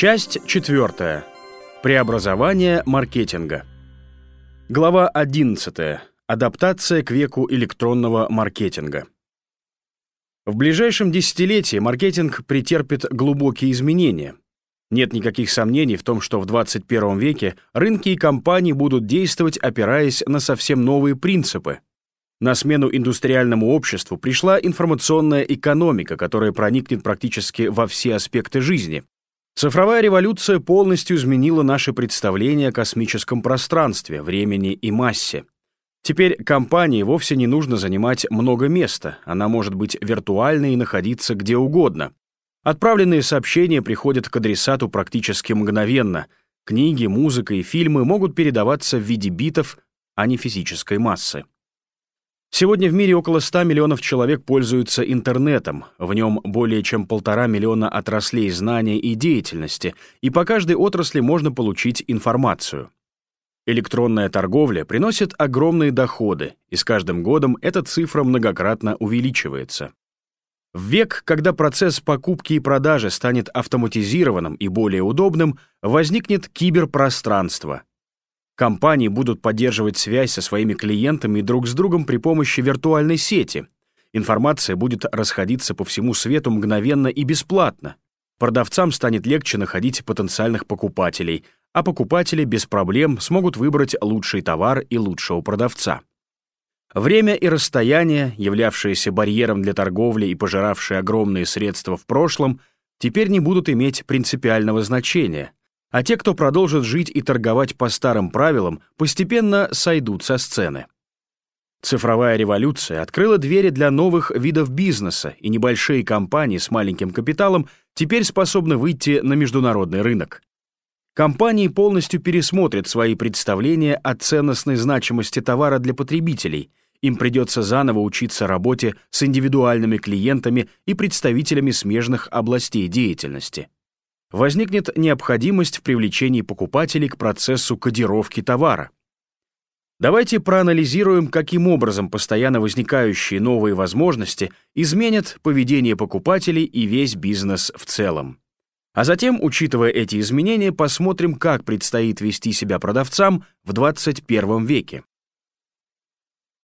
Часть четвертая. Преобразование маркетинга. Глава 11. Адаптация к веку электронного маркетинга. В ближайшем десятилетии маркетинг претерпит глубокие изменения. Нет никаких сомнений в том, что в 21 веке рынки и компании будут действовать, опираясь на совсем новые принципы. На смену индустриальному обществу пришла информационная экономика, которая проникнет практически во все аспекты жизни, Цифровая революция полностью изменила наше представление о космическом пространстве, времени и массе. Теперь компании вовсе не нужно занимать много места, она может быть виртуальной и находиться где угодно. Отправленные сообщения приходят к адресату практически мгновенно. Книги, музыка и фильмы могут передаваться в виде битов, а не физической массы. Сегодня в мире около 100 миллионов человек пользуются интернетом, в нем более чем полтора миллиона отраслей знания и деятельности, и по каждой отрасли можно получить информацию. Электронная торговля приносит огромные доходы, и с каждым годом эта цифра многократно увеличивается. В век, когда процесс покупки и продажи станет автоматизированным и более удобным, возникнет киберпространство, Компании будут поддерживать связь со своими клиентами друг с другом при помощи виртуальной сети. Информация будет расходиться по всему свету мгновенно и бесплатно. Продавцам станет легче находить потенциальных покупателей, а покупатели без проблем смогут выбрать лучший товар и лучшего продавца. Время и расстояние, являвшиеся барьером для торговли и пожиравшие огромные средства в прошлом, теперь не будут иметь принципиального значения, а те, кто продолжит жить и торговать по старым правилам, постепенно сойдут со сцены. Цифровая революция открыла двери для новых видов бизнеса, и небольшие компании с маленьким капиталом теперь способны выйти на международный рынок. Компании полностью пересмотрят свои представления о ценностной значимости товара для потребителей. Им придется заново учиться работе с индивидуальными клиентами и представителями смежных областей деятельности возникнет необходимость в привлечении покупателей к процессу кодировки товара. Давайте проанализируем, каким образом постоянно возникающие новые возможности изменят поведение покупателей и весь бизнес в целом. А затем, учитывая эти изменения, посмотрим, как предстоит вести себя продавцам в 21 веке.